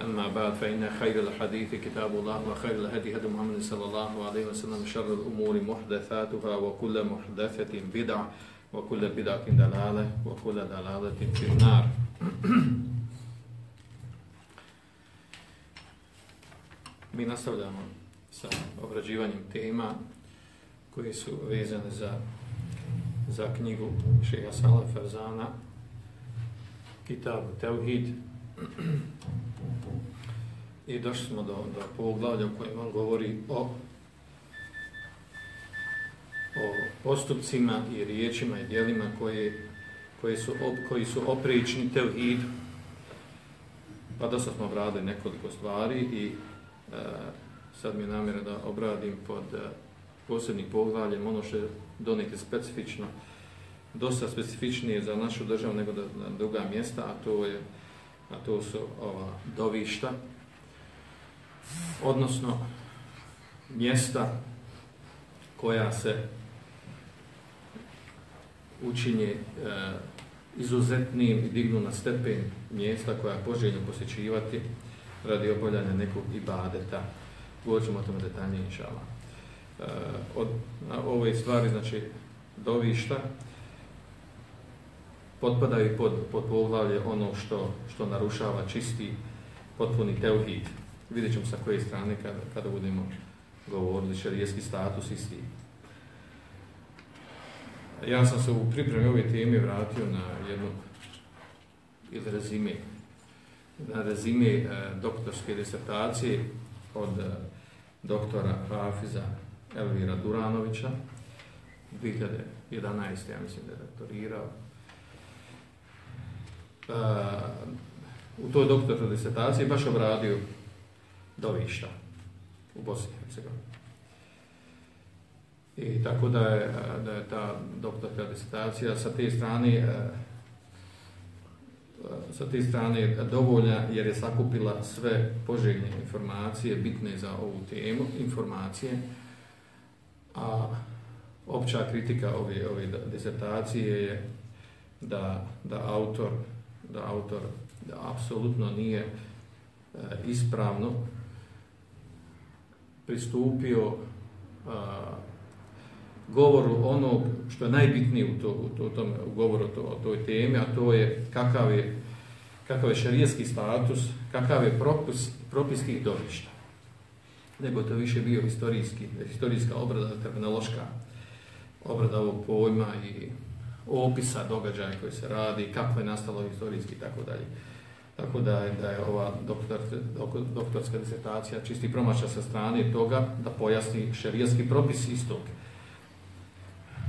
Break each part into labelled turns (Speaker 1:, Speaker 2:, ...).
Speaker 1: أما بعد فإن خير الحديث كتاب الله وخير الهدي هدي محمد صلى الله عليه وسلم شر الأمور محدثاتها وكل محدثة بدعة وكل بدعة دلالة وكل دلالة في النار Mi nastavljamo sa obrađivanjem tema koje su vezane za, za knjigu Šeha Sala Farzana Kitabu Teuhid i došli smo do, do poglavlja u kojem on govori o o postupcima i riječima i dijelima koje, koje su, koji su oprični teuhid. Pa dosta smo obradili nekoliko stvari i e, sad mi je namjera da obradim pod e, posebnim poglavljem ono što je donekle specifično, dosta specifičnije za našu državu nego da, druga mjesta, a to, je, a to su ova dovišta, odnosno mjesta koja se učinje e, izuzetnim i dignu na stepen mjesta koja je poželjno posjećivati radi obavljanja nekog ibadeta. Govorit ćemo o tome detaljnije inšala. E, od ove stvari, znači dovišta, potpadaju pod, pod poglavlje ono što, što narušava čisti, potpuni teuhid. Vidjet ćemo sa koje strane kada, kada budemo govorili šarijski status isti. Ja sam se u pripremi ove teme vratio na jednu ili rezime, na rezime e, doktorske disertacije od e, doktora Hafiza Elvira Duranovića 2011. ja mislim da je doktorirao. E, u toj doktorskoj disertaciji baš obradio dovišta u Bosni i Hercegovini. I tako da je, da je ta doktorska disertacija sa te strane sa te strane dovoljna jer je sakupila sve poželjne informacije bitne za ovu temu, informacije, a opća kritika ove, ove disertacije je da, da autor da autor da apsolutno nije ispravno pristupio a, govoru ono što je najbitnije u, to, u, to, u, tom, govoru to, o toj temi, a to je kakav je, kakav je šarijski status, kakav je propis, propis tih. Nego to više bio historijski, historijska obrada, terminološka obrada ovog pojma i opisa događaja koji se radi, kako je nastalo historijski i tako dalje. Tako da je, da je ova doktor, doktorska disertacija čisti promaša sa strane toga da pojasni šerijski propis istog.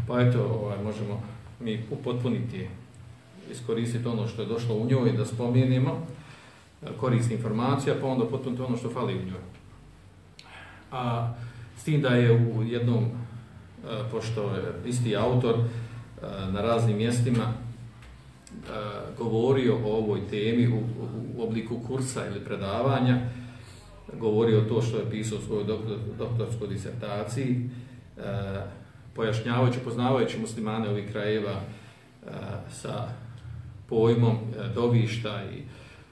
Speaker 1: Pa eto, ovaj, možemo mi upotpuniti, iskoristiti ono što je došlo u njoj da spomenimo, koristi informacija, pa onda potpuniti ono što fali u njoj. A s tim da je u jednom, pošto je isti autor na raznim mjestima, govorio o ovoj temi u, obliku kursa ili predavanja, govorio to što je pisao u svojoj doktor, doktorskoj disertaciji, pojašnjavajući, poznavajući muslimane ovih krajeva sa pojmom dovišta i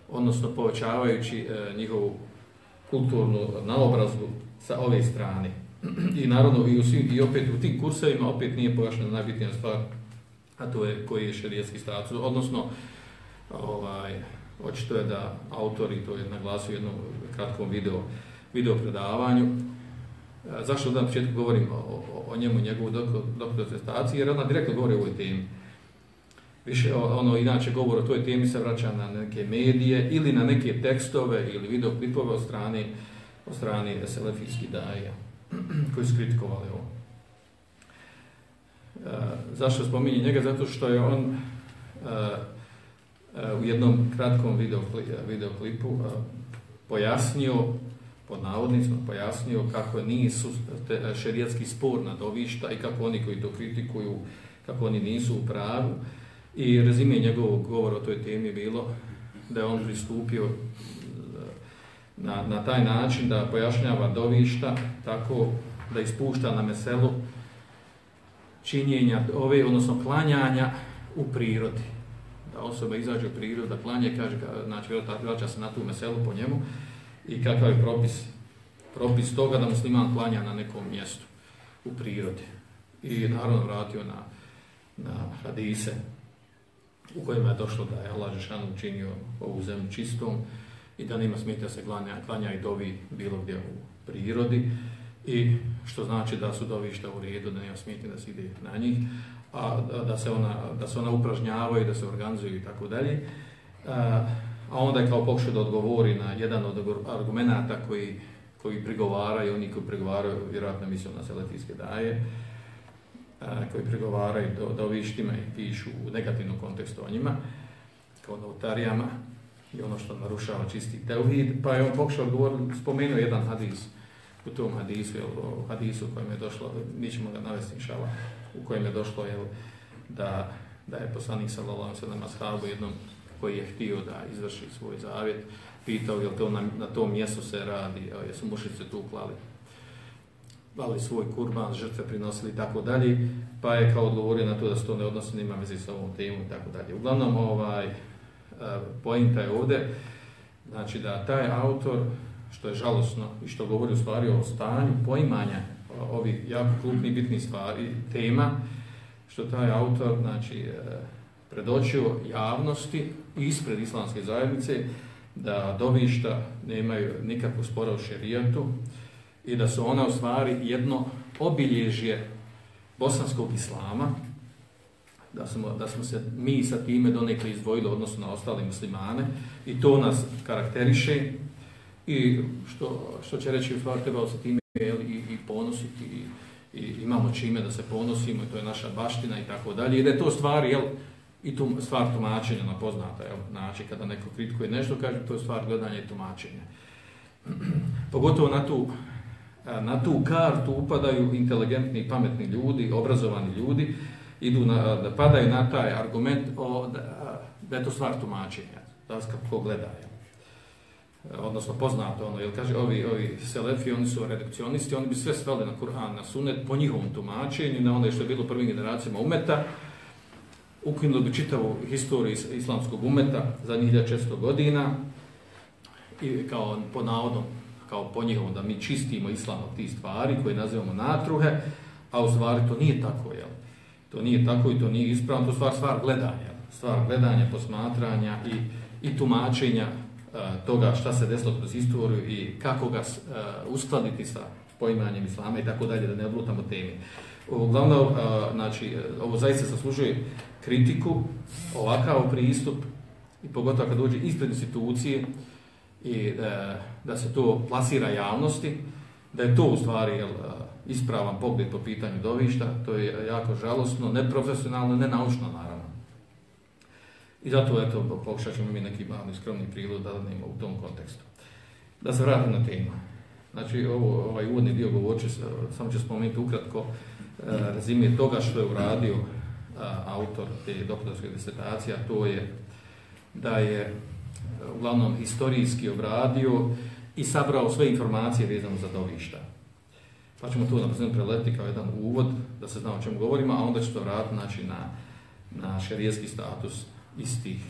Speaker 1: odnosno povećavajući njihovu kulturnu naobrazbu sa ove strane. I naravno i, u svim, i opet u tim kursevima opet nije pojašnjena najbitnija stvar a to je koji je šerijetski status, odnosno ovaj, očito je da autori to je naglasio u jednom kratkom video, video predavanju, zašto da na početku govorim o, o, njemu, njegovu doktorstaciji, jer ona direktno govori o ovoj temi. Više ono, inače govor o toj temi se vraća na neke medije ili na neke tekstove ili videoklipove od strane, od strane selefijskih daja koji su kritikovali ovo. E, zašto spominje njega? Zato što je on e, e, u jednom kratkom videoklipu pojasnio, pod navodnicima pojasnio kako nisu šerijatski spor na dovišta i kako oni koji to kritikuju, kako oni nisu u pravu. I rezime njegovog govora o toj temi bilo da je on pristupio na, na taj način da pojašnjava dovišta tako da ispušta na meselu činjenja ove, odnosno klanjanja u prirodi. Da osoba izađe u prirodu, da klanje, kaže, znači vraća se na tu meselu po njemu i kakav je propis, propis toga da musliman klanja na nekom mjestu u prirodi. I naravno vratio na, na hadise u kojima je došlo da je Allah Žešanu učinio ovu zemlju čistom i da nema smijete se klanja, klanja i dovi bilo gdje u prirodi i što znači da su dovišta u redu, da nema smijeti da se ide na njih, a da se ona, da se ona upražnjavaju, da se organizuju i tako dalje. A onda je kao pokušao da odgovori na jedan od argumenata koji, koji prigovaraju, oni koji prigovaraju, vjerojatno mislim na selefijske daje, koji prigovaraju do, dovištima i pišu u negativnom kontekstu o njima, kao notarijama i ono što narušava čisti teuhid, pa je on pokušao odgovoriti, spomenuo jedan hadis, u tom hadisu, jel, u hadisu u kojem je došlo, mi ćemo ga navesti šala, u kojem je došlo jel, da, da je poslanik sallallahu sallam ashabu jednom koji je htio da izvrši svoj zavjet, pitao jel to na, na tom mjestu se radi, jesu mušice tu klali, klali svoj kurban, žrtve prinosili i tako dalje, pa je kao odgovorio na to da se to ne odnosi, nema veze s ovom temom i tako dalje. Uglavnom, ovaj, e, pojenta je ovdje, znači da taj autor što je žalosno i što govori u stvari o stanju poimanja ovih jako krupnih bitnih stvari, tema, što taj autor znači, e, predočio javnosti ispred islamske zajednice da dovišta nemaju nikakvu spora u šerijatu i da su ona u stvari jedno obilježje bosanskog islama, da smo, da smo se mi sa time donekle izdvojili odnosno na ostale muslimane i to nas karakteriše i što, što će reći trebalo se time i, i ponositi i, i, imamo čime da se ponosimo i to je naša baština i tako dalje i da je to stvar jel, i tu stvar tumačenja na poznata jel, znači kada neko kritikuje nešto kaže to je stvar gledanja i tumačenja pogotovo na tu na tu kartu upadaju inteligentni i pametni ljudi, obrazovani ljudi, idu na, da padaju na taj argument o, da, je to stvar tumačenja, da kako gleda. Odnosno poznato ono, jer kaže ovi, ovi selefi, oni su redukcionisti, oni bi sve sveli na Kur'an, na sunet, po njihovom tumačenju, na ono što je bilo prvim generacijama umeta, ukinuli bi čitavu historiju islamskog umeta za 1600 godina i kao po navodnom, kao po njihovom da mi čistimo islam od tih stvari koje nazivamo natruhe, a u stvari to nije tako, jel? To nije tako i to nije ispravno, to stvar, stvar gledanja, stvar gledanja, posmatranja i, i tumačenja toga šta se desilo kroz istoriju i kako ga uskladiti sa poimanjem islama i tako dalje, da ne odlutamo temi. Uglavnom, znači, ovo zaista zaslužuje kritiku, ovakav pristup i pogotovo kad dođe ispred institucije i da se to plasira javnosti, da je to u stvari ispravan pogled po pitanju dovišta, to je jako žalosno, neprofesionalno, nenaučno naravno. I zato, eto, pokušat ćemo mi neki mali skromni prilog da dadnemo u tom kontekstu. Da se vratim na temu. Znači, ovo, ovaj uvodni dio govorit samo ću spomenuti ukratko e, rezime toga što je uradio autor te doktorske disertacije, a to je da je e, uglavnom historijski obradio i sabrao sve informacije vezano za dovišta. Pa ćemo to na preleti kao jedan uvod, da se zna o čemu govorimo, a onda ću to vratiti znači, na, na šerijski status istih.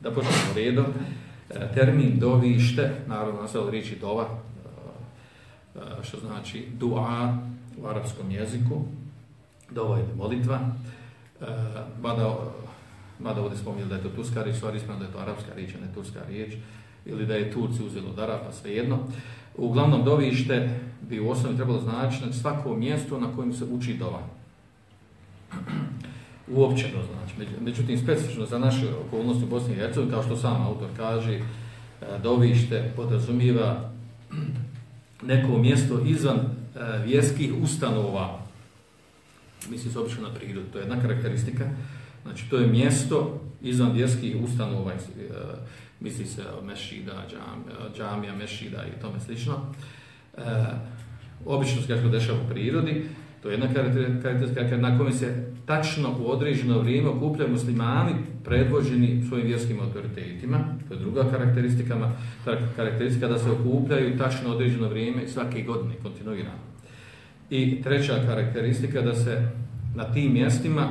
Speaker 1: Da počnemo redom. E, termin dovište, naravno sve riječi dova, e, e, što znači dua u arapskom jeziku. Dova je molitva. Mada, mada ovdje spominjali da je to turska riječ, stvari ispravno da je to arapska riječ, a ne turska riječ. ili da je Turci uzeli od Arapa, svejedno. Uglavnom dovište bi u osnovi trebalo znači svako mjesto na kojem se uči dova. Uopće to znači. Međutim, specifično za naše okolnosti u Bosni i Hercegovini, kao što sam autor kaže, e, dovište podrazumijeva neko mjesto izvan e, vjerskih ustanova. Misli se obično na prirodu, to je jedna karakteristika. Znači, to je mjesto izvan vjerskih ustanova, e, misli se mešida, džamija, mešida i tome slično. Obično se kako dešava u prirodi, to je jedna karakteristika na kome se tačno u određeno vrijeme okupljaju muslimani predvođeni svojim vjerskim autoritetima. To je druga karakteristika, karakteristika da se okupljaju tačno određeno vrijeme svake godine, kontinuirano. I treća karakteristika da se na tim mjestima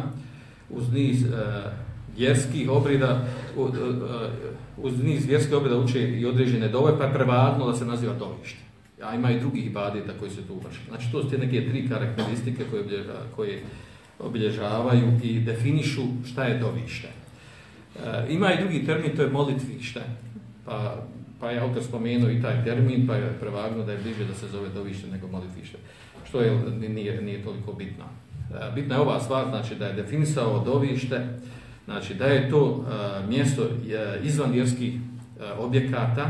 Speaker 1: uz niz uh, vjerskih obrida uh, uz niz vjerskih obrida uče i određene dove, pa je da se naziva dovište a ima i drugih ibadeta koji se tu uvrši. Znači to su te neke tri karakteristike koje, koje obilježavaju i definišu šta je dovište. E, ima i drugi termin, to je molitvište. Pa, pa je autor spomenuo i taj termin, pa je prevagno da je bliže da se zove dovište nego molitvište. Što je, nije, nije toliko bitno. E, bitna je ova stvar, znači da je definisao dovište, znači da je to e, mjesto izvan vjerskih objekata,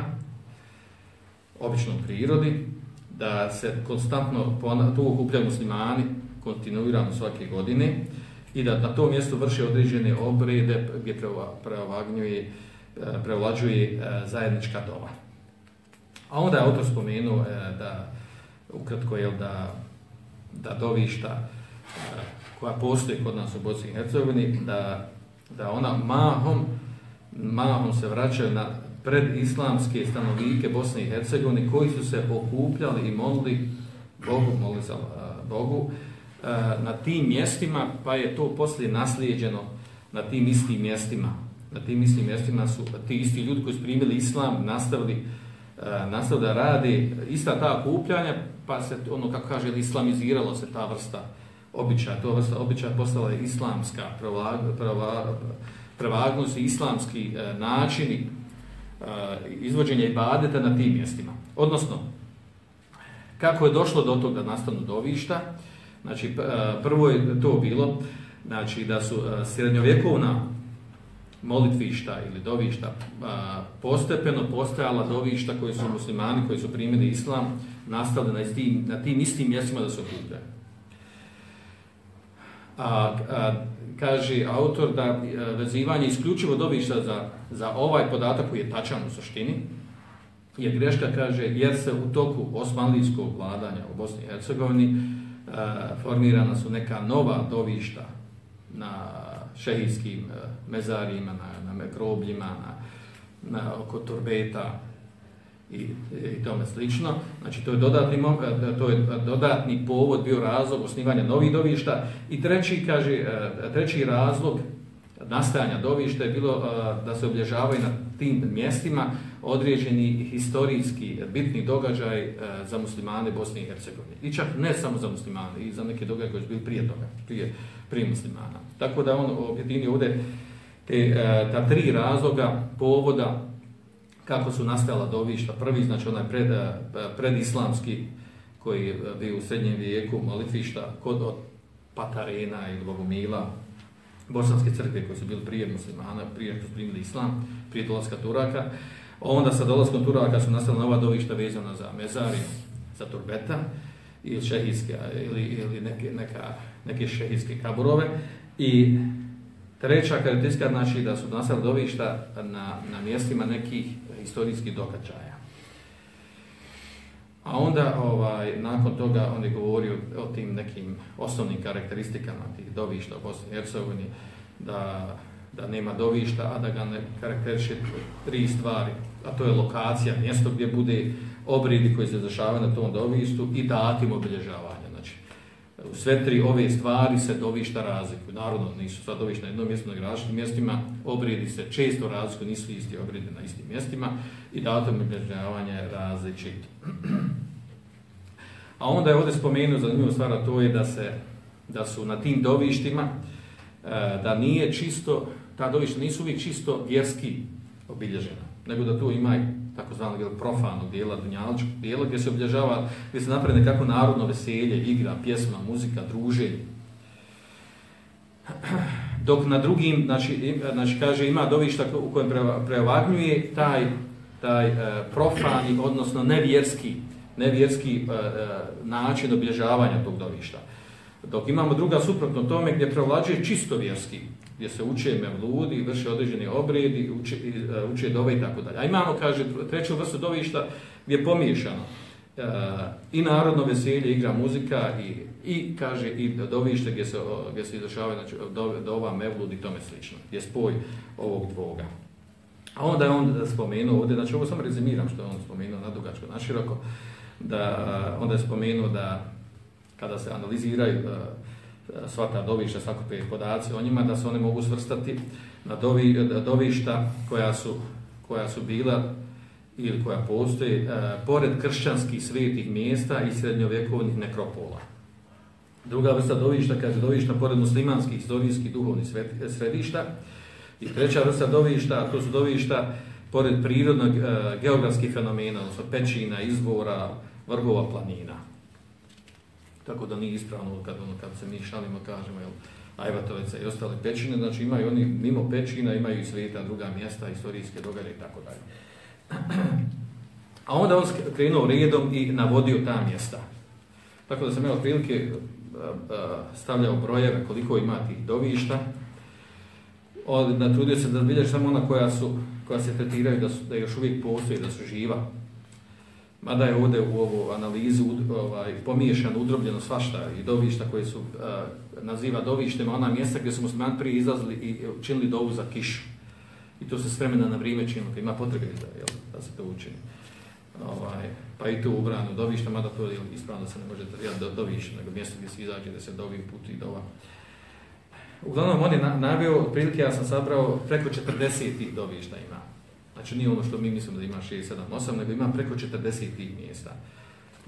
Speaker 1: običnom prirodi, da se konstantno tu okupljaju muslimani kontinuirano svake godine i da na tom mjestu vrše određene obrede gdje preovagnjuje, prevlađuje e, zajednička doma. A onda je autor spomenuo e, da, ukratko je da, da dovišta e, koja postoji kod nas u Bosni i Hercegovini, da, da ona mahom, mahom se vraćaju na pred islamske stanovnike Bosne i Hercegovine koji su se okupljali i molili Bogu, molili za Bogu, na tim mjestima, pa je to poslije naslijeđeno na tim istim mjestima. Na tim istim mjestima su ti isti ljudi koji su primili islam nastavili, nastavili da rade ista ta okupljanja, pa se ono kako kaže islamiziralo se ta vrsta običaja, to vrsta običaja postala je islamska prevagnost i islamski načini izvođenja ibadeta na tim mjestima. Odnosno, kako je došlo do toga nastanu dovišta, znači prvo je to bilo znači, da su srednjovjekovna molitvišta ili dovišta postepeno postojala dovišta koji su muslimani, koji su primili islam, nastali na, tim, na tim istim mjestima da su okupljaju. A, kaže autor da e, vezivanje isključivo dovišta za, za ovaj podatak koji je tačan u suštini, je greška, kaže, jer se u toku osmanlijskog vladanja u Bosni i Hercegovini e, formirana su neka nova dovišta na šehijskim e, mezarima, na, na grobljima, na, na, oko turbeta, i, i tome slično. Znači to je, dodatni, e, to je dodatni povod bio razlog osnivanja novih dovišta i treći, kaže, e, treći razlog nastajanja dovišta je bilo e, da se obilježavaju na tim mjestima određeni historijski bitni događaj za muslimane Bosne i Hercegovine. I čak ne samo za muslimane, i za neke događaje koji su bili prije toga, prije, prije muslimana. Tako da on objedinio ovdje te, ta tri razloga povoda kako su nastala dovišta. Prvi, znači onaj pred, eh, predislamski koji je bio u srednjem vijeku, molifišta kod od Patarena ili Bogomila, bosanske crkve koji su bili prije muslimana, prije što su primili islam, prije dolaska Turaka. Onda sa dolaskom Turaka su nastala nova dovišta vezana za mezariju, za turbeta ili šehijske, ili, ili neke, neka, neke šehijske kaburove. I treća karakteristika znači da su nastala dovišta na, na mjestima nekih historijskih događaja. A onda, ovaj, nakon toga, on je govorio o tim nekim osnovnim karakteristikama tih dovišta u Bosni i Hercegovini, da, da nema dovišta, a da ga ne karakteriše tri stvari, a to je lokacija, mjesto gdje bude obridi koji se dešavaju na tom dovištu i datim obilježavanja. U sve tri ove stvari se dovišta razlikuju. Naravno, nisu sva dovišta na jednom mjestu, na različitim mjestima. Obredi se često razlikuju, nisu isti obredi na istim mjestima i datum obilježavanja je različit. A onda je ovdje spomenuo zanimljivu stvar, to je da, se, da su na tim dovištima, e, da nije čisto, ta dovišta nisu uvijek čisto vjerski obilježena, nego da tu ima takozvanog profanog dijela, dunjaličkog dijela, gdje se obilježava, gdje se napravi nekako narodno veselje, igra, pjesma, muzika, druženje. Dok na drugim, znači, znači kaže, ima dovišta u kojem preovagnjuje taj, taj e, profani, odnosno nevjerski, nevjerski e, e, način obilježavanja tog dovišta. Dok imamo druga suprotno tome gdje prevlađuje čisto vjerski, gdje se uče mevludi, vrše određeni obredi, uče, uh, uče dove i tako dalje. A imamo, kaže, treću vrstu dovišta gdje je pomiješano uh, i narodno veselje, igra muzika i, i kaže, i dovište gdje se, gdje se izrašavaju znači, do, dova, mevludi i tome slično, gdje spoj ovog dvoga. A onda je on spomenuo ovdje, znači ovo samo rezimiram što je on spomenuo na dugačko, na široko, da onda je spomenuo da kada se analiziraju uh, sva ta dovišta, sakupe podaci o njima, da se one mogu svrstati na dovi, dovišta koja su, koja su bila ili koja postoje uh, pored kršćanskih svetih mjesta i srednjovjekovnih nekropola. Druga vrsta dovišta, kaže dovišta pored muslimanskih historijskih duhovnih središta. I treća vrsta dovišta, to su dovišta pored prirodnog geografskih fenomena, odnosno pećina, izvora, vrhova planina. Tako da nije ispravno kad, ono, kad se mi šalimo, kažemo, jel, Ajvatovica i ostale pećine, znači imaju oni mimo pećina, imaju i svijeta, druga mjesta, istorijske događaje i tako dalje. A onda on krenuo redom i navodio ta mjesta. Tako da sam imao prilike stavljao brojeve koliko ima tih dovišta. Od, natrudio se da bilješ samo ona koja, su, koja se tretiraju da, su, da još uvijek postoji, da su živa. Mada je ovdje u ovu analizu ovaj, pomiješan, udrobljeno svašta i dovišta koje su uh, naziva dovištem, ona mjesta gdje su muslimani prije izlazili i činili dovu za kišu. I to se s vremena na vrijeme činilo, ima potrebe da, jel, da se to učini. Ovaj, pa i to ubrano dovište, mada to je ispravno se ne može do, dovište, nego mjesto gdje se izađe, da se dovi put i dova. Uglavnom, on je naveo, otprilike ja sam sabrao, preko 40 dovišta ima. Znači nije ono što mi mislimo da ima 6, 7, 8, nego ima preko 40 tih mjesta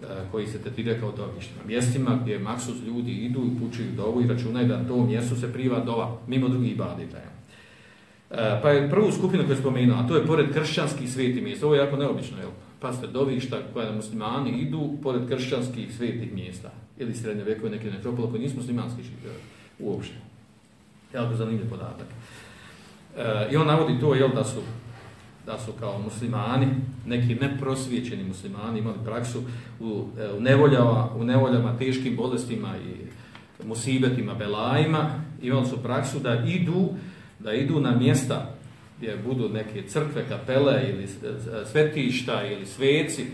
Speaker 1: e, koji se tetira kao dovištima. Mjestima gdje maksus ljudi idu i pučuju dovu i računaju da to mjesto se priva dova, mimo drugih badita. E, pa je prvu skupinu koju je spomenuo, a to je pored kršćanskih svetih mjesta. Ovo je jako neobično, jel? Pazite, dovišta koja muslimani idu pored kršćanskih svetih mjesta. Ili srednje vekove neke metropole koji nisu muslimanski uopšte. Jako zanimljiv podatak. E, I on navodi to, jel, da su da su kao muslimani, neki neprosvijećeni muslimani imali praksu u, e, u, nevoljama, u nevoljama, teškim bolestima i musibetima, belajima, imali su praksu da idu, da idu na mjesta gdje budu neke crkve, kapele ili svetišta ili sveci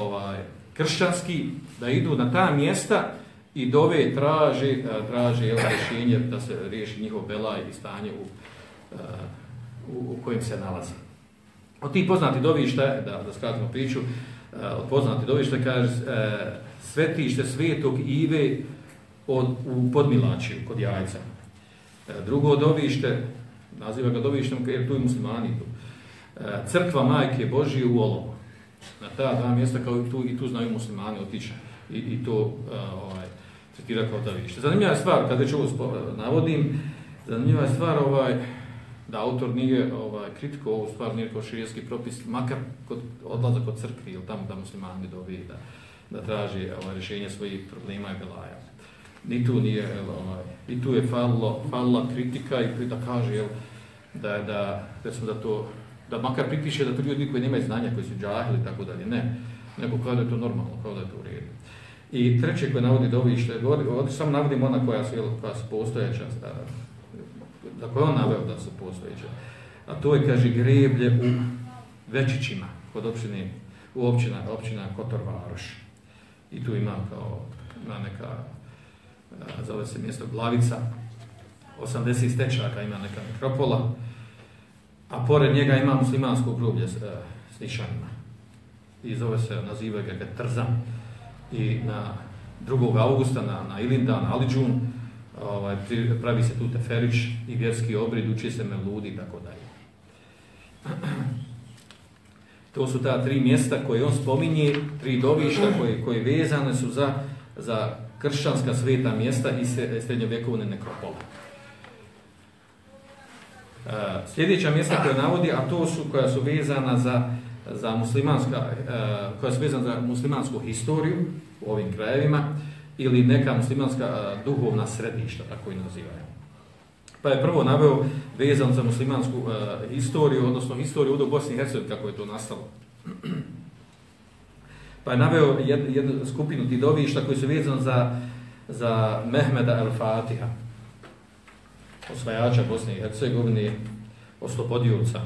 Speaker 1: ovaj, kršćanski, da idu na ta mjesta i dove traže, e, traže rješenje da se riješi njihov belaj i stanje u, e, u, u kojem se nalazi. Od tih poznati dovišta, da, da skratimo priču, eh, od poznati dovišta kaže e, svetište svetog Ive od, u Podmilači, kod jajca. E, drugo dovište, naziva ga dovištem jer tu i muslimani tu. E, crkva majke Božije u Olovu. Na ta dva mjesta kao i tu, i tu znaju muslimani otići i, i to ovaj, tretira kao dovište. Zanimljiva je stvar, kada već ovo navodim, zanimljiva je stvar ovaj, da autor nije ovaj, kritiko ovu stvar, nije kao širijski propis, makar kod odlaza kod crkvi ili tamo da muslimani dovi da, da traži ovaj, rješenje svojih problema i belaja. Ni tu nije, ovaj, i tu je fallo, falla kritika i da kaže jel, da, da, recimo da to, da makar pripiše da to ljudi koji nemaju znanja, koji su džahili i tako dalje, ne, nego kao da je to normalno, kao da je to u redu. I treće koje navodi dovište, ovdje samo navodim ona koja su, jel, koja su postojeća, Dakle, on naveo da su postojeće. A to je, kaže, greblje u Večićima, kod općine, u općina, općina Kotor Varoš. I tu ima kao, ima neka, zove se mjesto Glavica, 80 stečaka ima neka nekropola, a pored njega ima muslimansko groblje s, s nišanima. I zove se, naziva ga Trzan. I na 2. augusta na, na Ilindan, Aliđun, ovaj, pravi se tu teferić i vjerski obrid, uči se meludi i tako dalje. To su ta tri mjesta koje on spominje, tri dovišta koje, koje vezane su za, za kršćanska sveta mjesta i srednjovjekovne nekropole. Uh, sljedeća mjesta koje navodi, a to su koja su vezana za, za muslimanska, e, koja su vezana za muslimansku historiju u ovim krajevima ili neka muslimanska duhovna središta, tako i nazivaju. Pa je prvo naveo vezan za muslimansku historiju, odnosno historiju u Bosni i Hercegovini, kako je to nastalo. Pa je naveo jednu skupinu tidovišta koji su vezani za, za Mehmeda el-Fatiha, osvajača Bosne i Hercegovine, oslobodioca